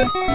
you